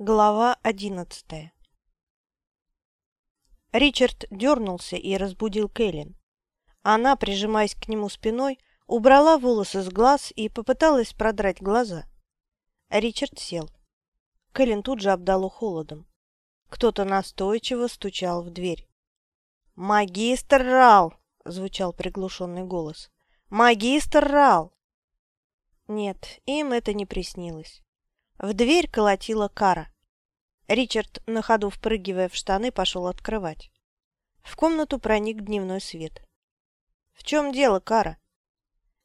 Глава одиннадцатая Ричард дернулся и разбудил Кэлен. Она, прижимаясь к нему спиной, убрала волосы с глаз и попыталась продрать глаза. Ричард сел. Кэлен тут же обдало холодом. Кто-то настойчиво стучал в дверь. «Магистр Рал!» — звучал приглушенный голос. «Магистр Рал!» Нет, им это не приснилось. В дверь колотила Кара. Ричард, на ходу впрыгивая в штаны, пошел открывать. В комнату проник дневной свет. «В чем дело, Кара?»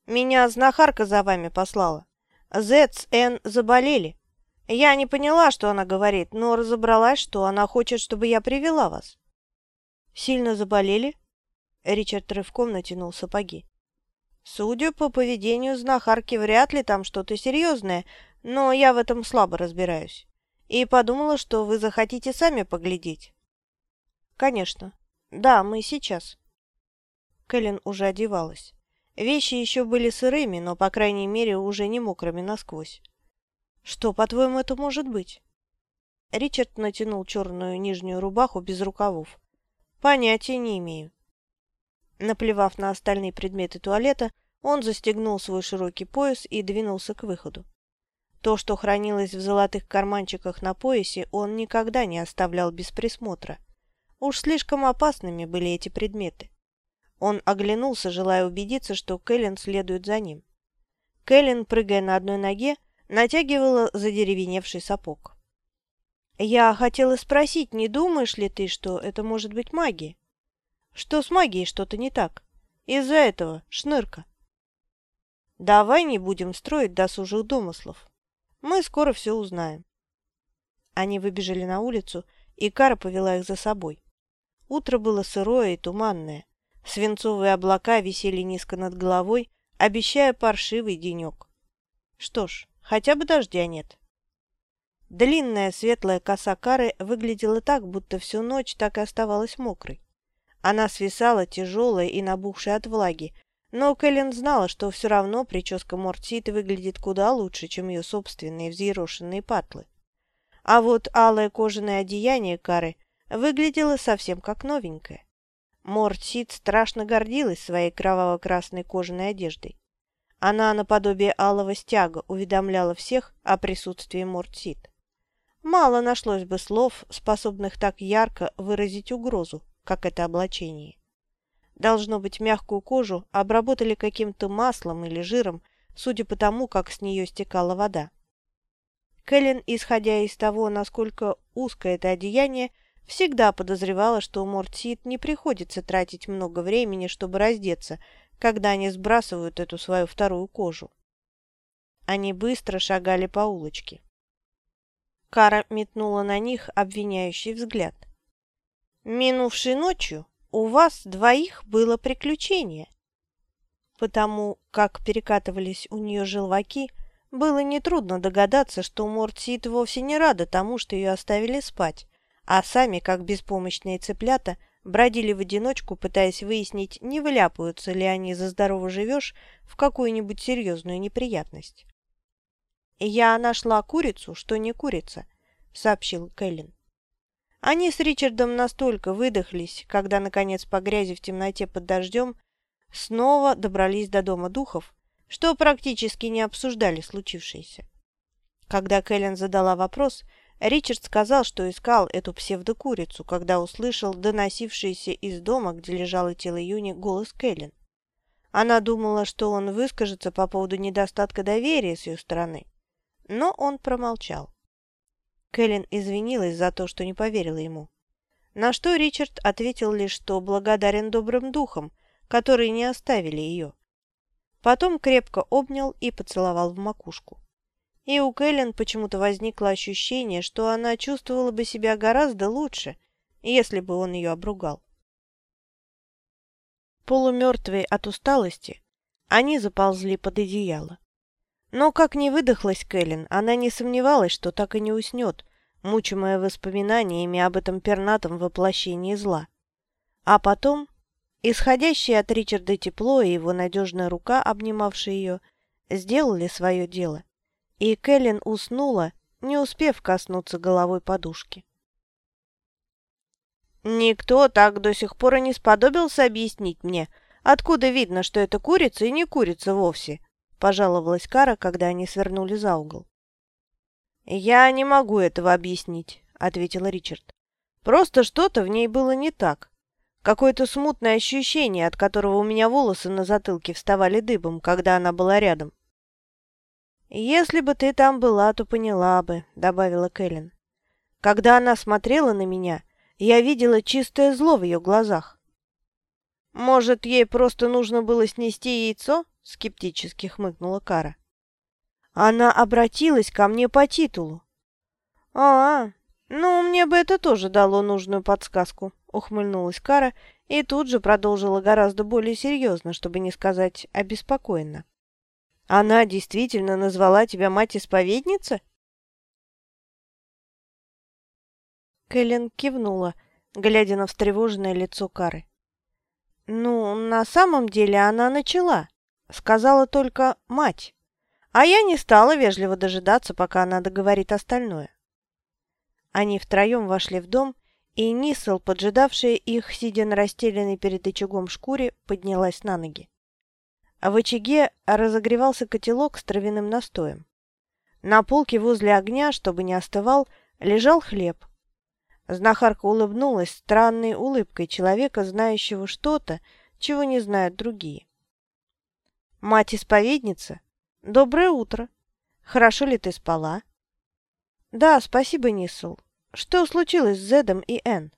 «Меня знахарка за вами послала. Зец Н заболели. Я не поняла, что она говорит, но разобралась, что она хочет, чтобы я привела вас». «Сильно заболели?» Ричард рывком натянул сапоги. «Судя по поведению знахарки, вряд ли там что-то серьезное, но я в этом слабо разбираюсь. И подумала, что вы захотите сами поглядеть. Конечно. Да, мы сейчас. Кэлен уже одевалась. Вещи еще были сырыми, но, по крайней мере, уже не мокрыми насквозь. Что, по-твоему, это может быть? Ричард натянул черную нижнюю рубаху без рукавов. Понятия не имею. Наплевав на остальные предметы туалета, он застегнул свой широкий пояс и двинулся к выходу. То, что хранилось в золотых карманчиках на поясе, он никогда не оставлял без присмотра. Уж слишком опасными были эти предметы. Он оглянулся, желая убедиться, что Кэлен следует за ним. Кэлен, прыгая на одной ноге, натягивала задеревеневший сапог. «Я хотела спросить, не думаешь ли ты, что это может быть магия? Что с магией что-то не так? Из-за этого шнырка». «Давай не будем строить досужих домыслов. Мы скоро все узнаем. Они выбежали на улицу, и Кара повела их за собой. Утро было сырое и туманное. Свинцовые облака висели низко над головой, обещая паршивый денек. Что ж, хотя бы дождя нет. Длинная светлая коса Кары выглядела так, будто всю ночь так и оставалась мокрой. Она свисала тяжелая и набухшая от влаги, но Кэлен знала, что все равно прическа Мортсит выглядит куда лучше, чем ее собственные взъерошенные патлы. А вот алое кожаное одеяние Кары выглядело совсем как новенькое. Мортсит страшно гордилась своей кроваво-красной кожаной одеждой. Она наподобие алого стяга уведомляла всех о присутствии Мортсит. Мало нашлось бы слов, способных так ярко выразить угрозу, как это облачение. Должно быть, мягкую кожу обработали каким-то маслом или жиром, судя по тому, как с нее стекала вода. Кэлен, исходя из того, насколько узкое это одеяние, всегда подозревала, что у Мортсит не приходится тратить много времени, чтобы раздеться, когда они сбрасывают эту свою вторую кожу. Они быстро шагали по улочке. Кара метнула на них обвиняющий взгляд. «Минувшей ночью у вас двоих было приключение. Потому как перекатывались у нее желваки, было нетрудно догадаться, что Мортсит вовсе не рада тому, что ее оставили спать, а сами, как беспомощные цыплята, бродили в одиночку, пытаясь выяснить, не вляпаются ли они за здорово живешь в какую-нибудь серьезную неприятность. «Я нашла курицу, что не курица», — сообщил Кэлен. Они с Ричардом настолько выдохлись, когда, наконец, по грязи в темноте под дождем снова добрались до дома духов, что практически не обсуждали случившееся. Когда Кэлен задала вопрос, Ричард сказал, что искал эту псевдокурицу, когда услышал доносившийся из дома, где лежало тело Юни, голос Кэлен. Она думала, что он выскажется по поводу недостатка доверия с ее стороны, но он промолчал. Кэлен извинилась за то, что не поверила ему. На что Ричард ответил лишь, что благодарен добрым духам, которые не оставили ее. Потом крепко обнял и поцеловал в макушку. И у Кэлен почему-то возникло ощущение, что она чувствовала бы себя гораздо лучше, если бы он ее обругал. Полумертвые от усталости, они заползли под одеяло. Но как не выдохлась Кэлен, она не сомневалась, что так и не уснет, мучимая воспоминаниями об этом пернатом воплощении зла. А потом, исходящее от Ричарда тепло и его надежная рука, обнимавшая ее, сделали свое дело, и Кэлен уснула, не успев коснуться головой подушки. «Никто так до сих пор и не сподобился объяснить мне, откуда видно, что это курица и не курица вовсе», – пожаловалась Кара, когда они свернули за угол. «Я не могу этого объяснить», – ответил Ричард. «Просто что-то в ней было не так. Какое-то смутное ощущение, от которого у меня волосы на затылке вставали дыбом, когда она была рядом. «Если бы ты там была, то поняла бы», — добавила Кэлен. «Когда она смотрела на меня, я видела чистое зло в ее глазах». «Может, ей просто нужно было снести яйцо?» — скептически хмыкнула Кара. «Она обратилась ко мне по титулу». «А, ну, мне бы это тоже дало нужную подсказку», — ухмыльнулась Кара и тут же продолжила гораздо более серьезно, чтобы не сказать обеспокоенно. Она действительно назвала тебя мать-исповедница? Кэлен кивнула, глядя на встревоженное лицо Кары. «Ну, на самом деле она начала. Сказала только «мать». А я не стала вежливо дожидаться, пока она договорит остальное. Они втроем вошли в дом, и Нисел, поджидавшая их, сидя на расстеленной перед очагом шкуре, поднялась на ноги. А в очаге разогревался котелок с травяным настоем. На полке возле огня, чтобы не остывал, лежал хлеб. Знахарка улыбнулась странной улыбкой человека, знающего что-то, чего не знают другие. «Мать-исповедница? Доброе утро! Хорошо ли ты спала?» «Да, спасибо, Нисул. Что случилось с Зедом и Энн?»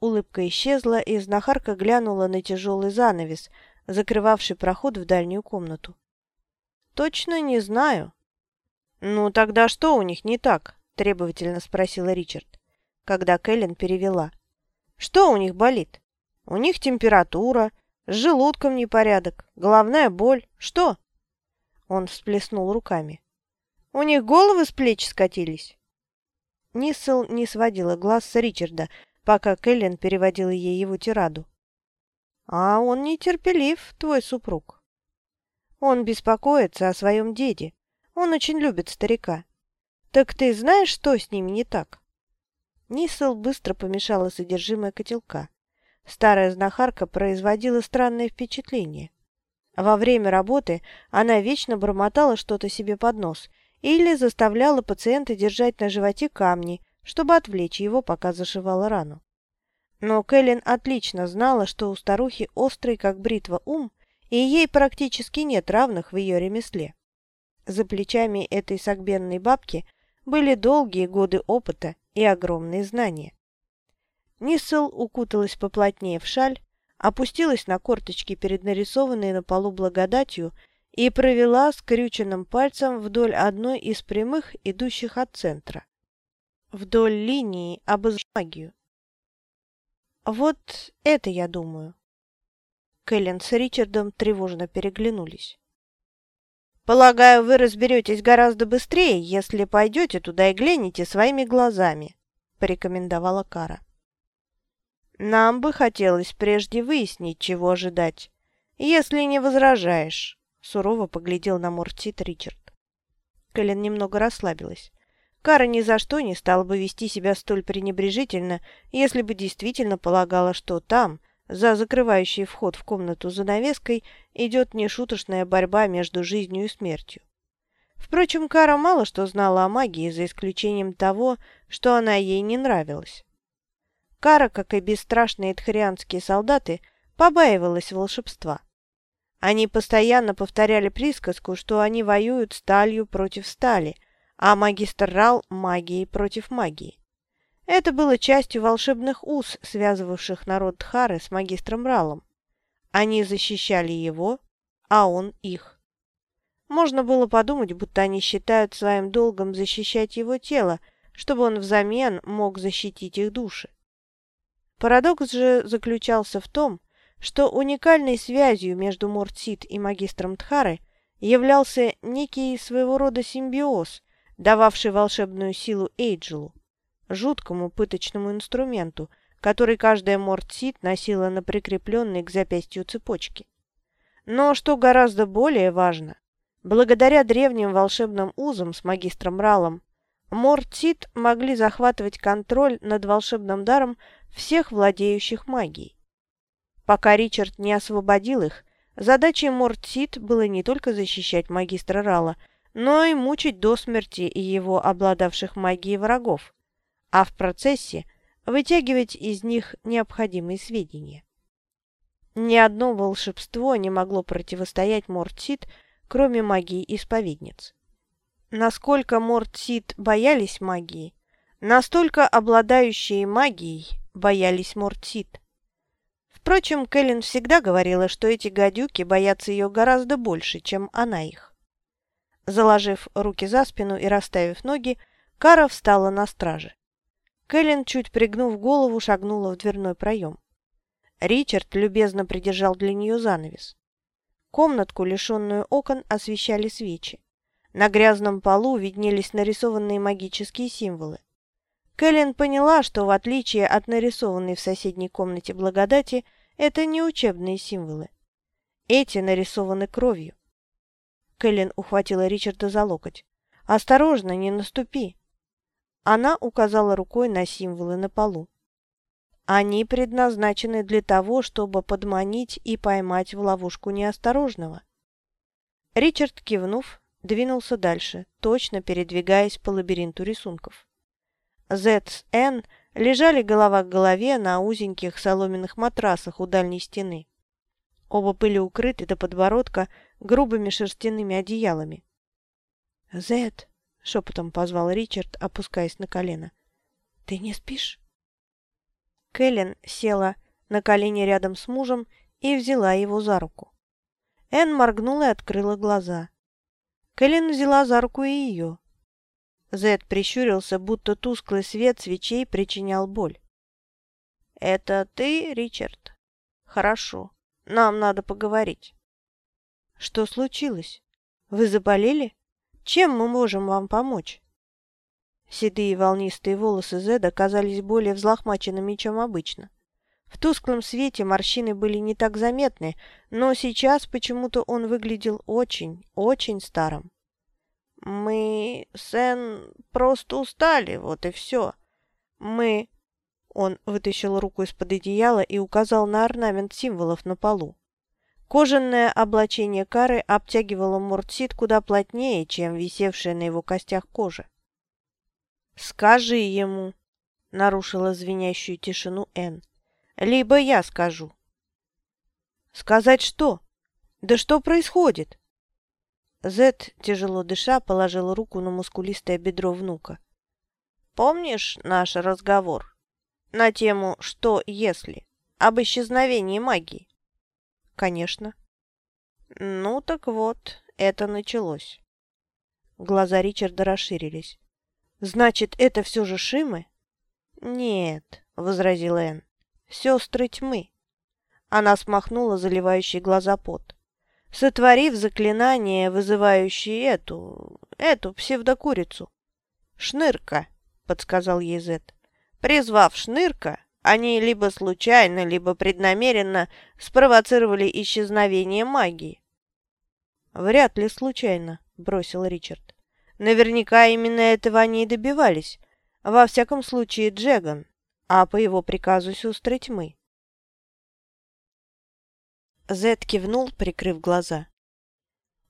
Улыбка исчезла, и знахарка глянула на тяжелый занавес, закрывавший проход в дальнюю комнату. «Точно не знаю». «Ну, тогда что у них не так?» – требовательно спросила Ричард, когда Кэлен перевела. «Что у них болит? У них температура, с желудком непорядок, головная боль. Что?» Он всплеснул руками. «У них головы с плеч скатились?» Ниссел не сводила глаз с Ричарда, пока Кэлен переводила ей его тираду. А он нетерпелив, твой супруг. Он беспокоится о своем деде. Он очень любит старика. Так ты знаешь, что с ними не так? Нисел быстро помешала содержимое котелка. Старая знахарка производила странное впечатление. Во время работы она вечно бормотала что-то себе под нос или заставляла пациента держать на животе камни, чтобы отвлечь его, пока зашивала рану. Но Кэлен отлично знала, что у старухи острый, как бритва, ум, и ей практически нет равных в ее ремесле. За плечами этой согбенной бабки были долгие годы опыта и огромные знания. Ниссел укуталась поплотнее в шаль, опустилась на корточки перед нарисованной на полу благодатью и провела скрюченным пальцем вдоль одной из прямых, идущих от центра. Вдоль линии обозначив магию. Вот это я думаю. Кэлен с Ричардом тревожно переглянулись. «Полагаю, вы разберетесь гораздо быстрее, если пойдете туда и глянете своими глазами», — порекомендовала Кара. «Нам бы хотелось прежде выяснить, чего ожидать, если не возражаешь», — сурово поглядел на Мортит Ричард. Кэлен немного расслабилась. Кара ни за что не стала бы вести себя столь пренебрежительно, если бы действительно полагала, что там, за закрывающей вход в комнату занавеской, идет нешуточная борьба между жизнью и смертью. Впрочем, Кара мало что знала о магии, за исключением того, что она ей не нравилась. Кара, как и бесстрашные тхарианские солдаты, побаивалась волшебства. Они постоянно повторяли присказку, что они воюют сталью против стали – а магистр Рал – магией против магии. Это было частью волшебных уз, связывавших народ Тхары с магистром Ралом. Они защищали его, а он их. Можно было подумать, будто они считают своим долгом защищать его тело, чтобы он взамен мог защитить их души. Парадокс же заключался в том, что уникальной связью между Мортсит и магистром Тхары являлся некий своего рода симбиоз, дававший волшебную силу Эйджелу, жуткому пыточному инструменту, который каждая Мортсит носила на прикрепленной к запястью цепочке. Но, что гораздо более важно, благодаря древним волшебным узам с магистром Ралом, Мортит могли захватывать контроль над волшебным даром всех владеющих магией. Пока Ричард не освободил их, задачей Мортит было не только защищать магистра Рала, но и мучить до смерти его обладавших магией врагов, а в процессе вытягивать из них необходимые сведения. Ни одно волшебство не могло противостоять Мортсит, кроме магии исповедниц. Насколько Мортсит боялись магии, настолько обладающие магией боялись Мортсит. Впрочем, Кэлен всегда говорила, что эти гадюки боятся ее гораздо больше, чем она их. Заложив руки за спину и расставив ноги, Кара встала на страже. Кэлен, чуть пригнув голову, шагнула в дверной проем. Ричард любезно придержал для нее занавес. Комнатку, лишенную окон, освещали свечи. На грязном полу виднелись нарисованные магические символы. Кэлен поняла, что в отличие от нарисованной в соседней комнате благодати, это не учебные символы. Эти нарисованы кровью. Кэлен ухватила Ричарда за локоть. «Осторожно, не наступи!» Она указала рукой на символы на полу. Они предназначены для того, чтобы подманить и поймать в ловушку неосторожного. Ричард, кивнув, двинулся дальше, точно передвигаясь по лабиринту рисунков. Z с N лежали голова к голове на узеньких соломенных матрасах у дальней стены. Оба были укрыты до подбородка грубыми шерстяными одеялами. «Зет!» — шепотом позвал Ричард, опускаясь на колено. «Ты не спишь?» Кэлен села на колени рядом с мужем и взяла его за руку. Энн моргнула и открыла глаза. Кэлен взяла за руку и ее. Зед прищурился, будто тусклый свет свечей причинял боль. «Это ты, Ричард? Хорошо. Нам надо поговорить». «Что случилось? Вы заболели? Чем мы можем вам помочь?» Седые волнистые волосы Зеда казались более взлохмаченными, чем обычно. В тусклом свете морщины были не так заметны, но сейчас почему-то он выглядел очень, очень старым. «Мы, Сен, просто устали, вот и все. Мы...» Он вытащил руку из-под одеяла и указал на орнамент символов на полу. Кожаное облачение Кары обтягивало Муртсит куда плотнее, чем висевшая на его костях кожа. «Скажи ему», — нарушила звенящую тишину Энн. «Либо я скажу». «Сказать что? Да что происходит?» Зет, тяжело дыша, положил руку на мускулистое бедро внука. «Помнишь наш разговор на тему «что если?» об исчезновении магии?» «Конечно». «Ну так вот, это началось». Глаза Ричарда расширились. Значит, это все же Шимы? Нет, возразила Энн. Сестры тьмы. Она смахнула заливающий глаза пот. Сотворив заклинание, вызывающее эту... эту псевдокурицу. «Шнырка», — подсказал ей Зет. Призвав Шнырка, они либо случайно, либо преднамеренно спровоцировали исчезновение магии. «Вряд ли случайно», — бросил Ричард. Наверняка именно этого они и добивались. Во всяком случае, Джеган, а по его приказу сестры тьмы. Зед кивнул, прикрыв глаза.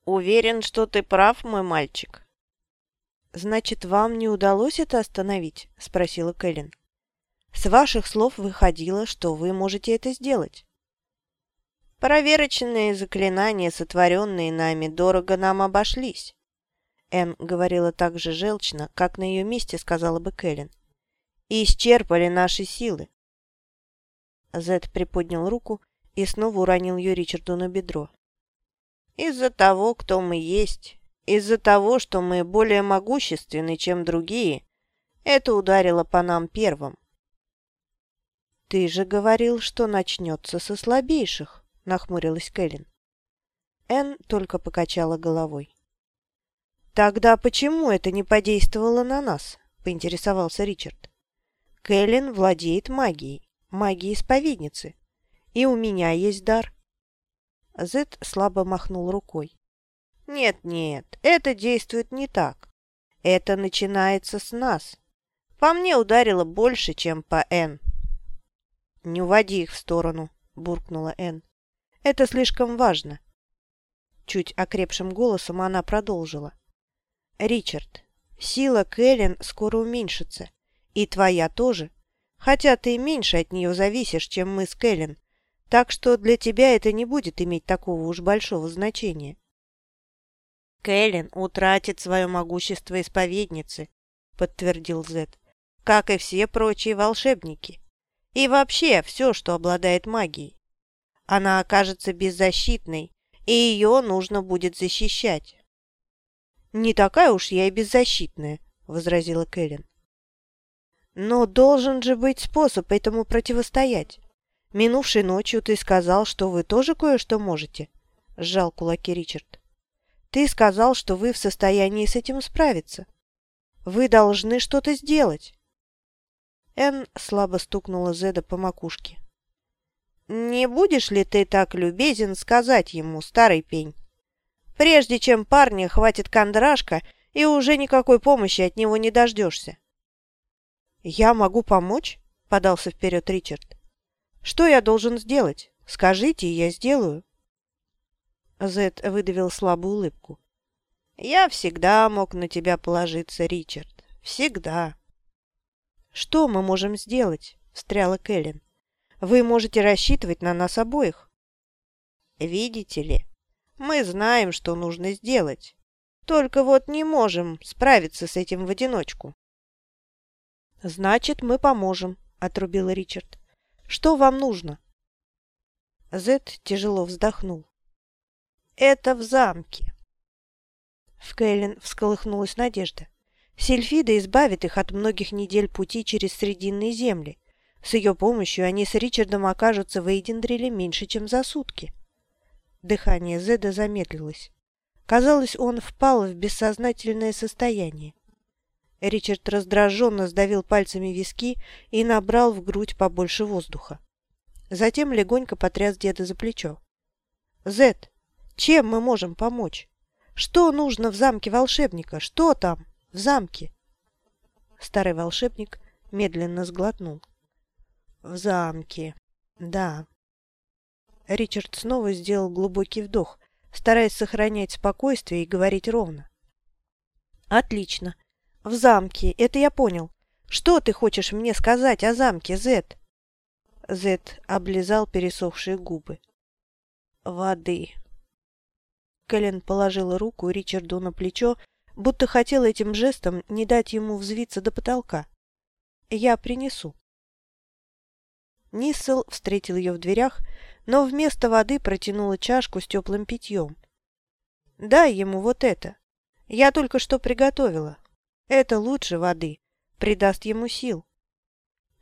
«Уверен, что ты прав, мой мальчик». «Значит, вам не удалось это остановить?» – спросила Кэлен. «С ваших слов выходило, что вы можете это сделать». «Проверочные заклинания, сотворенные нами, дорого нам обошлись. Энн говорила так же желчно, как на ее месте сказала бы Кэлен. «И исчерпали наши силы». Зед приподнял руку и снова уронил ее Ричарду на бедро. «Из-за того, кто мы есть, из-за того, что мы более могущественны, чем другие, это ударило по нам первым». «Ты же говорил, что начнется со слабейших», — нахмурилась Кэлен. Энн только покачала головой. «Тогда почему это не подействовало на нас?» – поинтересовался Ричард. «Кэлен владеет магией, магией исповедницы, и у меня есть дар». Зет слабо махнул рукой. «Нет-нет, это действует не так. Это начинается с нас. По мне ударило больше, чем по Н. «Не уводи их в сторону», — буркнула Н. «Это слишком важно». Чуть окрепшим голосом она продолжила. «Ричард, сила Кэлен скоро уменьшится. И твоя тоже. Хотя ты меньше от нее зависишь, чем мы с Кэлен. Так что для тебя это не будет иметь такого уж большого значения. Кэлен утратит свое могущество исповедницы, подтвердил Зет, как и все прочие волшебники. И вообще все, что обладает магией. Она окажется беззащитной, и ее нужно будет защищать. «Не такая уж я и беззащитная», — возразила Кэлен. «Но должен же быть способ этому противостоять. Минувшей ночью ты сказал, что вы тоже кое-что можете», — сжал кулаки Ричард. Ты сказал, что вы в состоянии с этим справиться. Вы должны что-то сделать. Энн слабо стукнула Зеда по макушке. «Не будешь ли ты так любезен сказать ему, старый пень? Прежде чем парня хватит кондрашка, и уже никакой помощи от него не дождешься». «Я могу помочь?» — подался вперед Ричард. «Что я должен сделать? Скажите, и я сделаю». Зед выдавил слабую улыбку. «Я всегда мог на тебя положиться, Ричард. Всегда». «Что мы можем сделать?» — встряла Кэлен. «Вы можете рассчитывать на нас обоих». «Видите ли, мы знаем, что нужно сделать. Только вот не можем справиться с этим в одиночку». «Значит, мы поможем», — отрубил Ричард. «Что вам нужно?» Зед тяжело вздохнул. Это в замке. В Кэлен всколыхнулась надежда. Сильфида избавит их от многих недель пути через Срединные земли. С ее помощью они с Ричардом окажутся в Эйдендриле меньше, чем за сутки. Дыхание Зеда замедлилось. Казалось, он впал в бессознательное состояние. Ричард раздраженно сдавил пальцами виски и набрал в грудь побольше воздуха. Затем легонько потряс деда за плечо. «Зед, чем мы можем помочь? Что нужно в замке волшебника? Что там, в замке?» Старый волшебник медленно сглотнул. «В замке. Да». Ричард снова сделал глубокий вдох, стараясь сохранять спокойствие и говорить ровно. «Отлично. В замке. Это я понял. Что ты хочешь мне сказать о замке, Зет?» Зет облизал пересохшие губы. «Воды. Кэлен положила руку Ричарду на плечо, будто хотела этим жестом не дать ему взвиться до потолка. «Я принесу». Ниссел встретил ее в дверях, но вместо воды протянула чашку с теплым питьем. «Дай ему вот это. Я только что приготовила. Это лучше воды, придаст ему сил».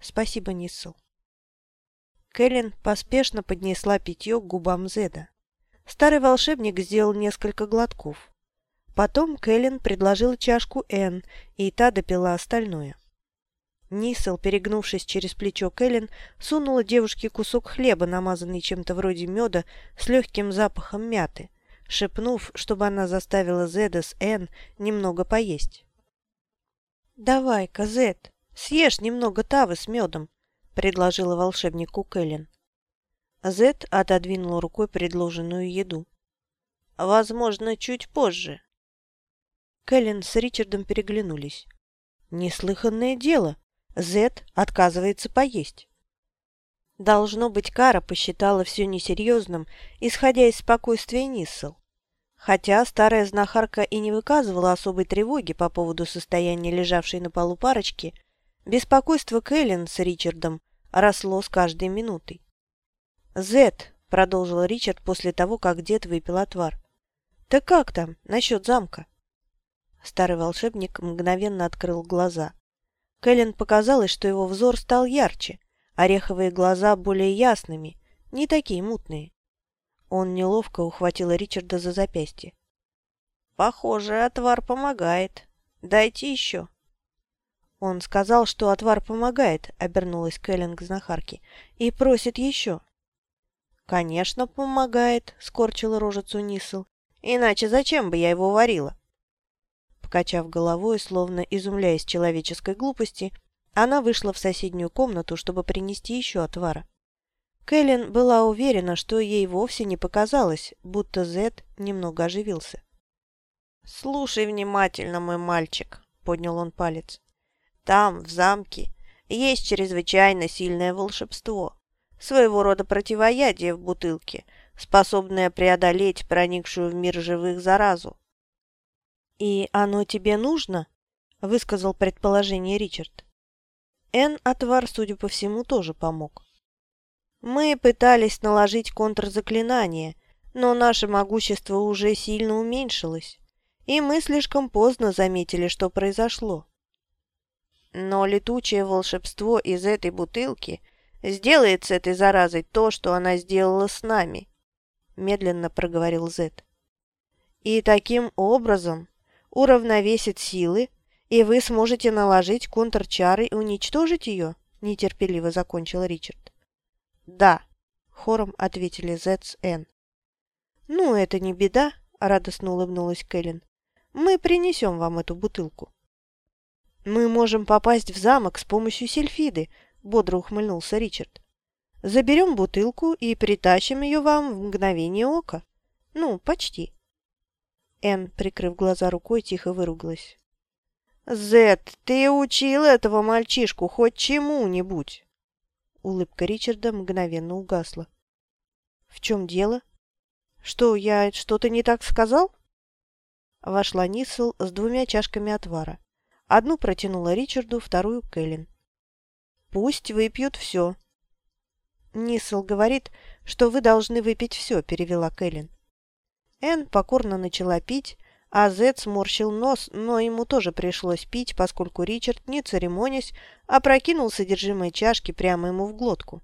«Спасибо, Ниссел». Кэлен поспешно поднесла питье к губам Зеда. Старый волшебник сделал несколько глотков. Потом Кэлен предложил чашку Энн, и та допила остальное. Нисел, перегнувшись через плечо Кэлен, сунула девушке кусок хлеба, намазанный чем-то вроде меда, с легким запахом мяты, шепнув, чтобы она заставила Зеда с Энн немного поесть. «Давай-ка, Зед, съешь немного тавы с медом», — предложила волшебнику Кэлен. Зет отодвинул рукой предложенную еду. «Возможно, чуть позже». Кэлен с Ричардом переглянулись. «Неслыханное дело. Зет отказывается поесть». Должно быть, Кара посчитала все несерьезным, исходя из спокойствия Ниссел. Хотя старая знахарка и не выказывала особой тревоги по поводу состояния лежавшей на полу парочки, беспокойство Кэлен с Ричардом росло с каждой минутой. «Зет», — продолжил Ричард после того, как дед выпил отвар. «Ты как там насчет замка?» Старый волшебник мгновенно открыл глаза. Кэлен показалось, что его взор стал ярче, ореховые глаза более ясными, не такие мутные. Он неловко ухватил Ричарда за запястье. «Похоже, отвар помогает. Дайте еще». «Он сказал, что отвар помогает», — обернулась Кэлен к знахарке, — «и просит еще». «Конечно, помогает», — скорчила рожицу Нисел. «Иначе зачем бы я его варила?» Покачав головой, словно изумляясь человеческой глупости, она вышла в соседнюю комнату, чтобы принести еще отвара. Кэлен была уверена, что ей вовсе не показалось, будто Зет немного оживился. «Слушай внимательно, мой мальчик», — поднял он палец. «Там, в замке, есть чрезвычайно сильное волшебство, своего рода противоядие в бутылке, способное преодолеть проникшую в мир живых заразу». «И оно тебе нужно?» — высказал предположение Ричард. Эн отвар, судя по всему, тоже помог. Мы пытались наложить контрзаклинание, но наше могущество уже сильно уменьшилось, и мы слишком поздно заметили, что произошло. Но летучее волшебство из этой бутылки сделает с этой заразой то, что она сделала с нами, медленно проговорил Зет. И таким образом уравновесит силы, и вы сможете наложить контрчары и уничтожить ее, нетерпеливо закончил Ричард. «Да», — хором ответили Зетс Н. «Ну, это не беда», — радостно улыбнулась Кэлен. «Мы принесем вам эту бутылку». «Мы можем попасть в замок с помощью сельфиды», — бодро ухмыльнулся Ричард. «Заберем бутылку и притащим ее вам в мгновение ока. Ну, почти». Энн, прикрыв глаза рукой, тихо выругалась. «Зет, ты учил этого мальчишку хоть чему-нибудь?» Улыбка Ричарда мгновенно угасла. «В чем дело? Что, я что-то не так сказал?» Вошла Нисел с двумя чашками отвара. Одну протянула Ричарду, вторую — Кэлен. «Пусть выпьют все». «Нисел говорит, что вы должны выпить все», — перевела Кэлен. Энн покорно начала пить, а Зет сморщил нос, но ему тоже пришлось пить, поскольку Ричард, не церемонясь, опрокинул содержимое чашки прямо ему в глотку.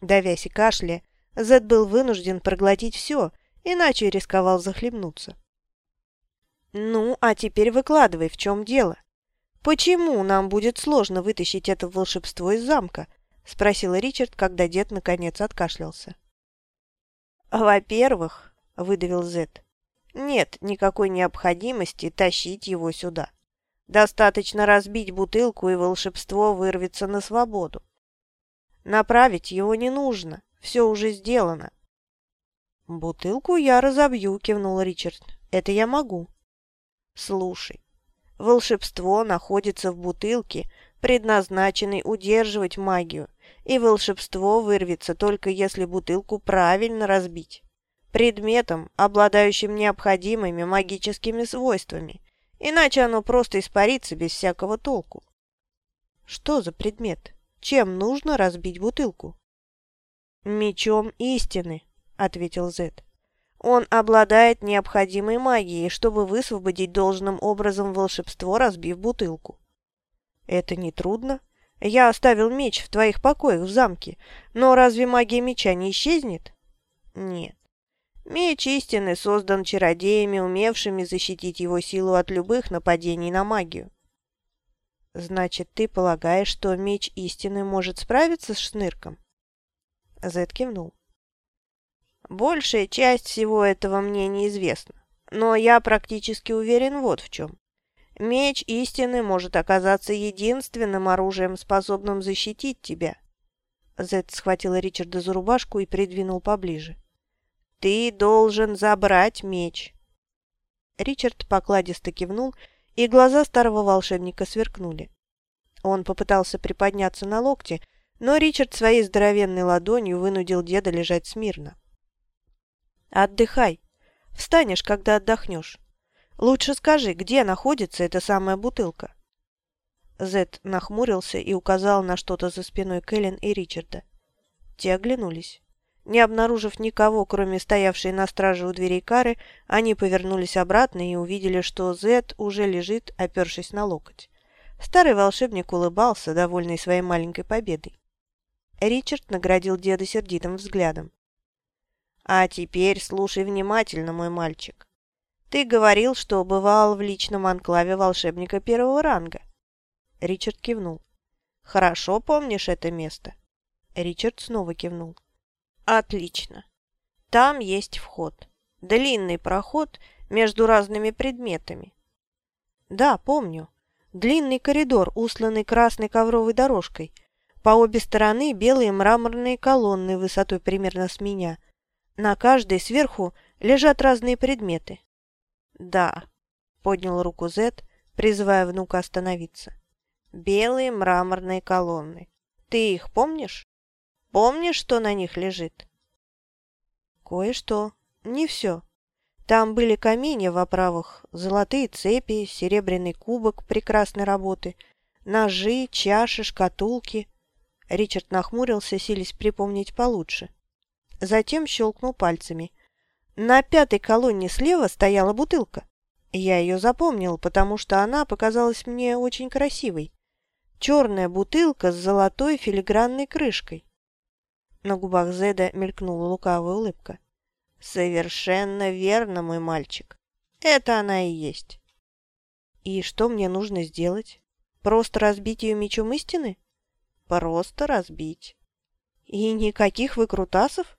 Давясь и кашля, Зет был вынужден проглотить все, иначе рисковал захлебнуться. «Ну, а теперь выкладывай, в чем дело. Почему нам будет сложно вытащить это волшебство из замка?» — спросил Ричард, когда дед наконец откашлялся. «Во-первых», — выдавил Зет, нет никакой необходимости тащить его сюда. Достаточно разбить бутылку, и волшебство вырвется на свободу. Направить его не нужно, все уже сделано. «Бутылку я разобью», — кивнул Ричард. «Это я могу». «Слушай, волшебство находится в бутылке, предназначенной удерживать магию, и волшебство вырвется только если бутылку правильно разбить предметом, обладающим необходимыми магическими свойствами, иначе оно просто испарится без всякого толку. Что за предмет? Чем нужно разбить бутылку? «Мечом истины», — ответил Зет. «Он обладает необходимой магией, чтобы высвободить должным образом волшебство, разбив бутылку». «Это не трудно. Я оставил меч в твоих покоях в замке, но разве магия меча не исчезнет?» «Нет. Меч истины создан чародеями, умевшими защитить его силу от любых нападений на магию. Значит, ты полагаешь, что меч истины может справиться с шнырком? Зед кивнул. Большая часть всего этого мне неизвестна, но я практически уверен вот в чем. Меч истины может оказаться единственным оружием, способным защитить тебя. Зед схватила Ричарда за рубашку и придвинул поближе. «Ты должен забрать меч!» Ричард покладисто кивнул, и глаза старого волшебника сверкнули. Он попытался приподняться на локте, но Ричард своей здоровенной ладонью вынудил деда лежать смирно. «Отдыхай. Встанешь, когда отдохнешь. Лучше скажи, где находится эта самая бутылка?» Зет нахмурился и указал на что-то за спиной Кэлен и Ричарда. Те оглянулись. Не обнаружив никого, кроме стоявшей на страже у дверей кары, они повернулись обратно и увидели, что Зет уже лежит, опершись на локоть. Старый волшебник улыбался, довольный своей маленькой победой. Ричард наградил деда сердитым взглядом. «А теперь слушай внимательно, мой мальчик. Ты говорил, что бывал в личном анклаве волшебника первого ранга». Ричард кивнул. «Хорошо помнишь это место?» Ричард снова кивнул. Отлично. Там есть вход. Длинный проход между разными предметами. Да, помню. Длинный коридор, устланный красной ковровой дорожкой. По обе стороны белые мраморные колонны высотой примерно с меня. На каждой сверху лежат разные предметы. Да, поднял руку Зет, призывая внука остановиться. Белые мраморные колонны. Ты их помнишь? Помнишь, что на них лежит? Кое-что. Не все. Там были камни в оправах, золотые цепи, серебряный кубок прекрасной работы, ножи, чаши, шкатулки. Ричард нахмурился, силясь припомнить получше. Затем щелкнул пальцами. На пятой колонне слева стояла бутылка. Я ее запомнил, потому что она показалась мне очень красивой. Черная бутылка с золотой филигранной крышкой. На губах Зеда мелькнула лукавая улыбка. «Совершенно верно, мой мальчик. Это она и есть». «И что мне нужно сделать? Просто разбить ее мечом истины?» «Просто разбить». «И никаких выкрутасов?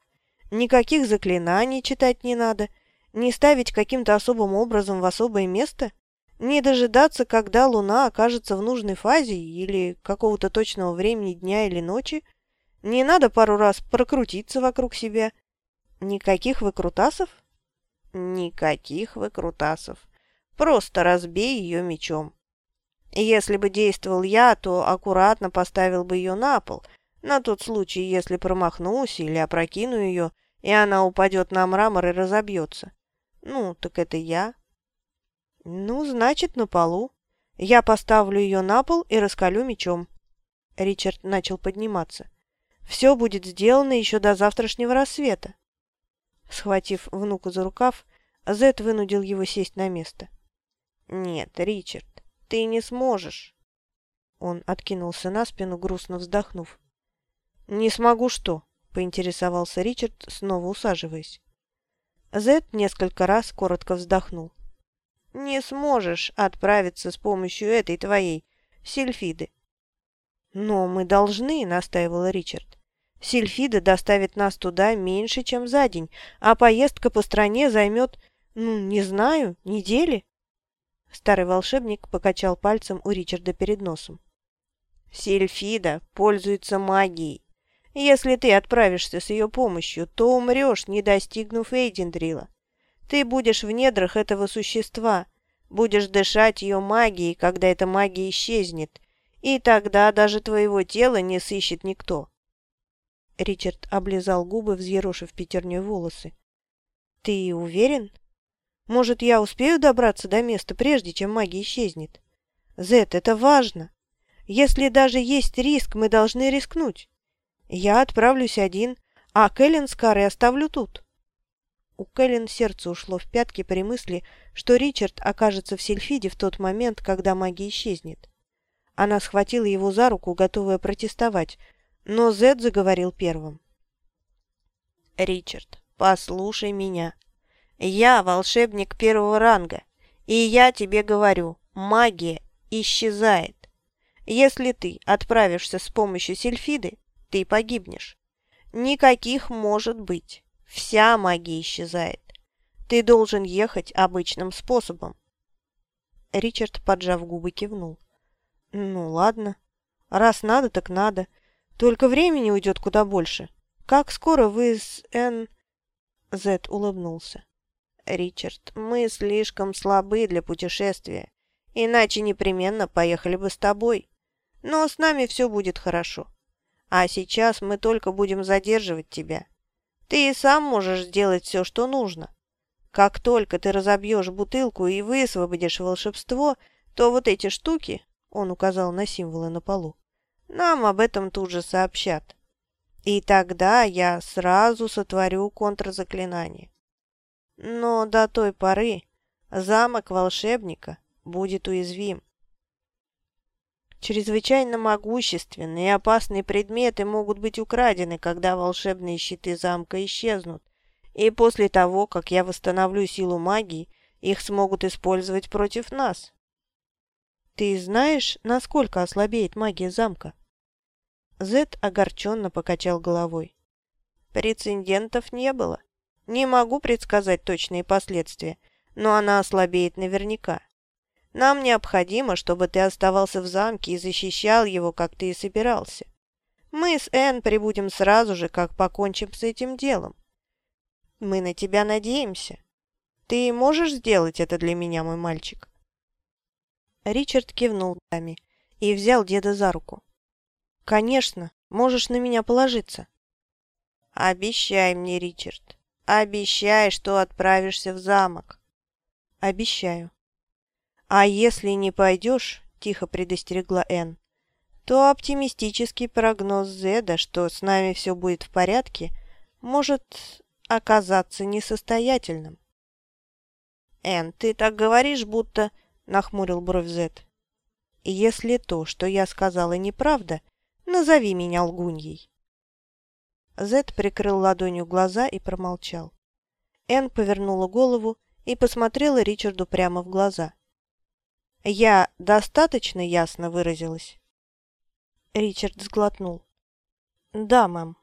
Никаких заклинаний читать не надо? Не ставить каким-то особым образом в особое место?» Не дожидаться, когда Луна окажется в нужной фазе или какого-то точного времени дня или ночи. Не надо пару раз прокрутиться вокруг себя Никаких выкрутасов? Никаких выкрутасов. Просто разбей ее мечом. Если бы действовал я, то аккуратно поставил бы ее на пол, на тот случай, если промахнусь или опрокину ее, и она упадет на мрамор и разобьется. Ну, так это я. Ну, значит, на полу. Я поставлю ее на пол и раскалю мечом. Ричард начал подниматься. Все будет сделано еще до завтрашнего рассвета. Схватив внуку за рукав, Зет вынудил его сесть на место. «Нет, Ричард, ты не сможешь!» Он откинулся на спину, грустно вздохнув. «Не смогу что?» – поинтересовался Ричард, снова усаживаясь. Зет несколько раз коротко вздохнул. «Не сможешь отправиться с помощью этой твоей сельфиды». «Но мы должны», – настаивал Ричард. Сильфида доставит нас туда меньше, чем за день, а поездка по стране займет, ну, не знаю, недели. Старый волшебник покачал пальцем у Ричарда перед носом. Сильфида пользуется магией. Если ты отправишься с ее помощью, то умрешь, не достигнув Эйдендрила. Ты будешь в недрах этого существа, будешь дышать ее магией, когда эта магия исчезнет, и тогда даже твоего тела не сыщет никто. Ричард облизал губы, взъерошив пятерней волосы. «Ты уверен? Может, я успею добраться до места, прежде чем магия исчезнет? Зет, это важно. Если даже есть риск, мы должны рискнуть. Я отправлюсь один, а Кэлен с Карой оставлю тут». У Кэлен сердце ушло в пятки при мысли, что Ричард окажется в Сильфиде в тот момент, когда магия исчезнет. Она схватила его за руку, готовая протестовать, но Зед заговорил первым. «Ричард, послушай меня. Я волшебник первого ранга, и я тебе говорю, магия исчезает. Если ты отправишься с помощью сельфиды, ты погибнешь. Никаких может быть. Вся магия исчезает. Ты должен ехать обычным способом. Ричард, поджав губы, кивнул. Ну, ладно. Раз надо, так надо. Только времени уйдет куда больше. Как скоро вы с Н...» Зет улыбнулся. «Ричард, мы слишком слабы для путешествия, иначе непременно поехали бы с тобой. Но с нами все будет хорошо. А сейчас мы только будем задерживать тебя. Ты и сам можешь сделать все, что нужно. Как только ты разобьешь бутылку и высвободишь волшебство, то вот эти штуки, он указал на символы на полу, нам об этом тут же сообщат. И тогда я сразу сотворю контрзаклинание. Но до той поры замок волшебника будет уязвим. Чрезвычайно могущественные и опасные предметы могут быть украдены, когда волшебные щиты замка исчезнут, и после того, как я восстановлю силу магии, их смогут использовать против нас. Ты знаешь, насколько ослабеет магия замка? Зет огорченно покачал головой. Прецедентов не было. Не могу предсказать точные последствия, но она ослабеет наверняка. Нам необходимо, чтобы ты оставался в замке и защищал его, как ты и собирался. Мы с Энн прибудем сразу же, как покончим с этим делом. Мы на тебя надеемся. Ты можешь сделать это для меня, мой мальчик?» Ричард кивнул даме и взял деда за руку. «Конечно, можешь на меня положиться». «Обещай мне, Ричард, обещай, что отправишься в замок». «Обещаю». «А если не пойдешь, — тихо предостерегла Энн, — то оптимистический прогноз Зеда, что с нами все будет в порядке, может оказаться несостоятельным». «Энн, ты так говоришь, будто...» — нахмурил бровь Зед. «Если то, что я сказала, неправда, назови меня лгуньей». Зед прикрыл ладонью глаза и промолчал. Энн повернула голову и посмотрела Ричарду прямо в глаза. «Я достаточно ясно выразилась?» Ричард сглотнул. «Да, мэм».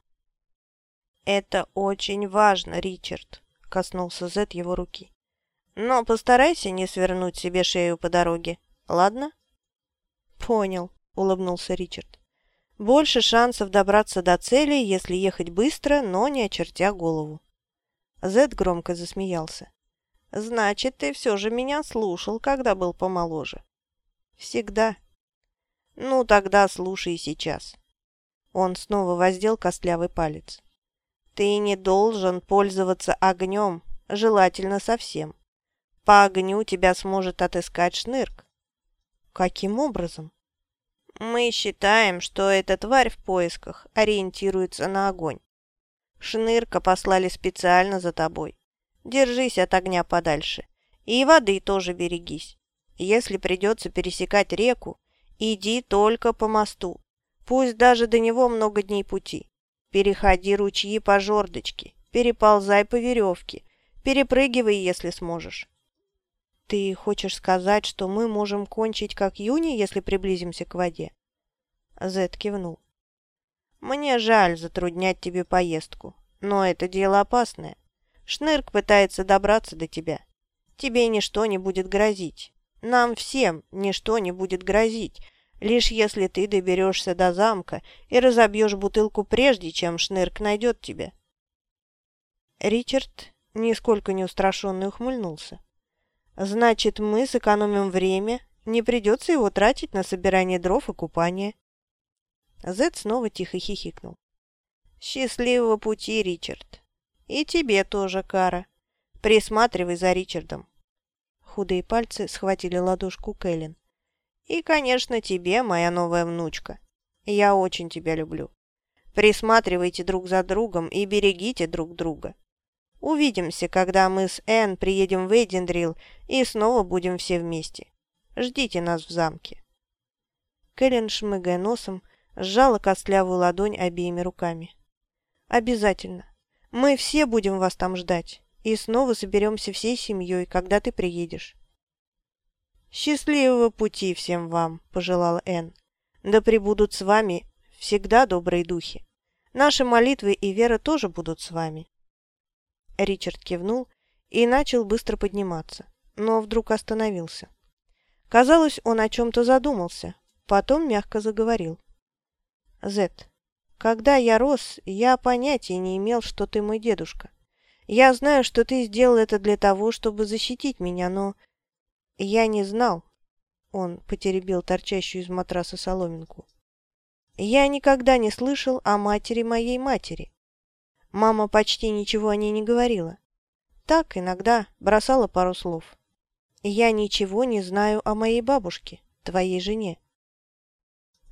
«Это очень важно, Ричард», — коснулся Зед его руки. Но постарайся не свернуть себе шею по дороге, ладно?» «Понял», — улыбнулся Ричард. «Больше шансов добраться до цели, если ехать быстро, но не очертя голову». Зед громко засмеялся. «Значит, ты все же меня слушал, когда был помоложе». «Всегда». «Ну, тогда слушай сейчас». Он снова воздел костлявый палец. «Ты не должен пользоваться огнем, желательно совсем. По огню тебя сможет отыскать Шнырк. Каким образом? Мы считаем, что эта тварь в поисках ориентируется на огонь. Шнырка послали специально за тобой. Держись от огня подальше. И воды тоже берегись. Если придется пересекать реку, иди только по мосту. Пусть даже до него много дней пути. Переходи ручьи по жердочке, переползай по веревке, перепрыгивай, если сможешь. «Ты хочешь сказать, что мы можем кончить как Юни, если приблизимся к воде?» Зет кивнул. «Мне жаль затруднять тебе поездку, но это дело опасное. Шнырк пытается добраться до тебя. Тебе ничто не будет грозить. Нам всем ничто не будет грозить, лишь если ты доберешься до замка и разобьешь бутылку прежде, чем Шнырк найдет тебя». Ричард, нисколько не устрашенный, ухмыльнулся. Значит, мы сэкономим время, не придется его тратить на собирание дров и купание. Зед снова тихо хихикнул. Счастливого пути, Ричард. И тебе тоже, Кара. Присматривай за Ричардом. Худые пальцы схватили ладошку Кэлен. И, конечно, тебе, моя новая внучка. Я очень тебя люблю. Присматривайте друг за другом и берегите друг друга. Увидимся, когда мы с Энн приедем в Эйдендрил и снова будем все вместе. Ждите нас в замке». Кэлен, шмыгая носом, сжала костлявую ладонь обеими руками. «Обязательно. Мы все будем вас там ждать, и снова соберемся всей семьей, когда ты приедешь». «Счастливого пути всем вам», — пожелала Энн. «Да пребудут с вами всегда добрые духи. Наши молитвы и вера тоже будут с вами». Ричард кивнул и начал быстро подниматься, но вдруг остановился. Казалось, он о чем-то задумался, потом мягко заговорил. «Зет, когда я рос, я понятия не имел, что ты мой дедушка. Я знаю, что ты сделал это для того, чтобы защитить меня, но я не знал». Он потеребил торчащую из матраса соломинку. «Я никогда не слышал о матери моей матери. Мама почти ничего о ней не говорила. Так иногда бросала пару слов. «Я ничего не знаю о моей бабушке, твоей жене».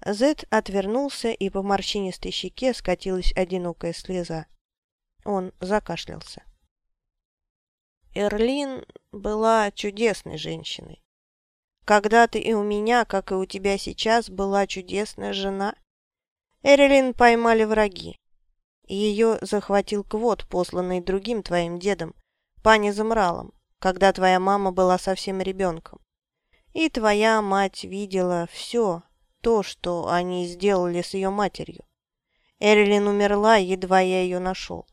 Зед отвернулся, и по морщинистой щеке скатилась одинокая слеза. Он закашлялся. Эрлин была чудесной женщиной. Когда-то и у меня, как и у тебя сейчас, была чудесная жена. Эрлин поймали враги. Ее захватил квот, посланный другим твоим дедом, пани Замралом, когда твоя мама была совсем ребенком. И твоя мать видела все, то, что они сделали с ее матерью. Эрлин умерла, едва я ее нашел.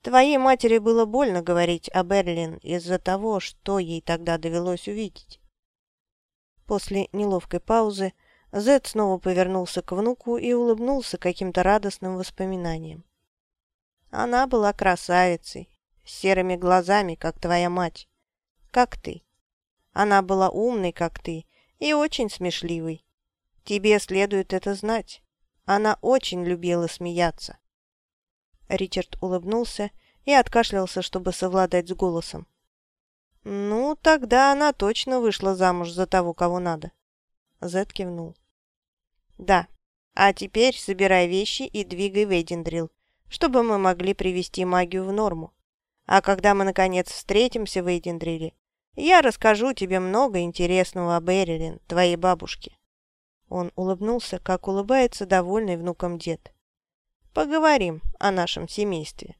Твоей матери было больно говорить об Эрлин из-за того, что ей тогда довелось увидеть. После неловкой паузы Зед снова повернулся к внуку и улыбнулся каким-то радостным воспоминанием. Она была красавицей, с серыми глазами, как твоя мать, как ты. Она была умной, как ты, и очень смешливой. Тебе следует это знать. Она очень любила смеяться. Ричард улыбнулся и откашлялся, чтобы совладать с голосом. «Ну, тогда она точно вышла замуж за того, кого надо». Зед кивнул. «Да. А теперь собирай вещи и двигай в Эйдендрил, чтобы мы могли привести магию в норму. А когда мы, наконец, встретимся в Эйдендриле, я расскажу тебе много интересного об Эрилин, твоей бабушке». Он улыбнулся, как улыбается довольный внуком дед. «Поговорим о нашем семействе».